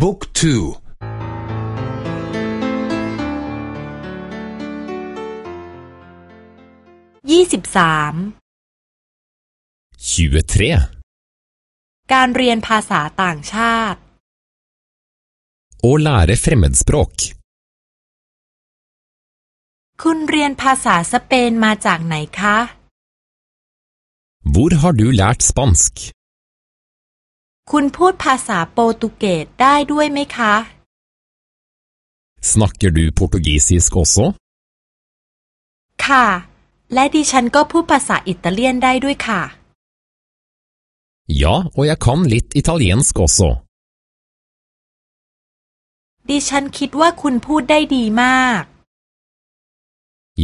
บุ๊กทูยี่สิบสาม 23. การเรียนภาษาต่างชาติ Å lære fremmedspråk. คุณเรียนภาษาสเปนมาจากไหนคะ Hvor har du lært spansk? คุณพูดภาษาโปรตุเกสได้ด้วยไหมคะ Snakker du portugisisk også? ค่ะ และดิฉันก็พูดภาษาอิตาเลียนได้ด้วยค่ะ Ja, og jeg kan litt italiensk også. ดิฉันคิดว่าคุณพูดได้ดีมาก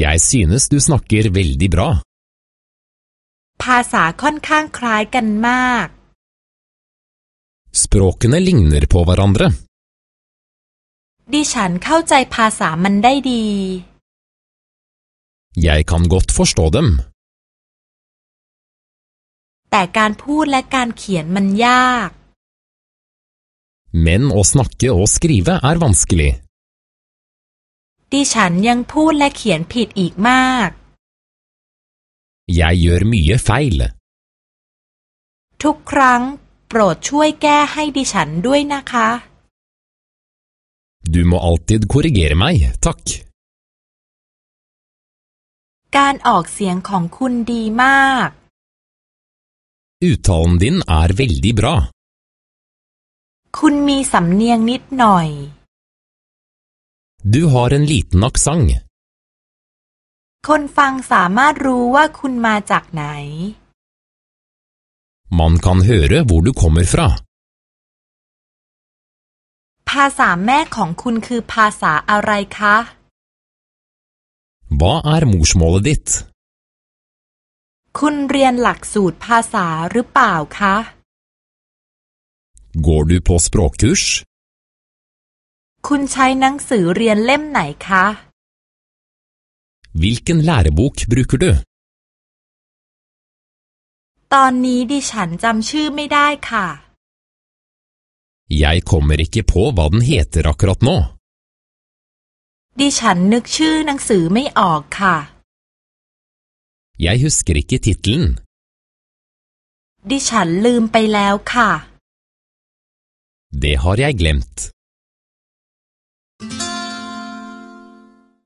Jeg synes du snakker veldig bra. ภาษาค่อนข้างคล้ายกันมาก Språkene ligner på hverandre. ดิฉันเข้าใจภาษามันได้ดี Jeg kan godt forstå dem, แต่การพูดและการเขียนมันยาก men å snakke og skrive er vanskelig. ดิฉันยังพูดและเขียนผิดอีกมาก Jeg gjør mye feil. ทุกครั้ง โปรดช่วยแก้ให้ดิฉันด้วยนะคะ Du må alltid korrigere meg, takk. การออกเสียงของคุณดีมาก Uttalen din er veldig bra. คุณมีสำเนียงนิดหน่อย Du har en liten aksent. คนฟังสามารถรู้ว่าคุณมาจากไหน Man kan høre hvor du kommer fra. ภาษาแม่ของคุณคือภาษาอะไรคะ Hva er morsmålet ditt? คุณเรียนหลักสูตรภาษาหรือเปล่าคะ Går du på språkkurs? คุณใช้หนังสือเรียนเล่มไหนคะ Hvilken lærebok bruker du? ตอนนี้ดิฉันจำชื่อไม่ได้ค่ะ Jeg kommer ikke på hva den heter akkurat nå. ดิฉันนึกชื่อหนังสือไม่ออกค่ะ Jeg husker ikke tittelen. ดิฉันลืมไปแล้วค่ะ Det har jeg glemt.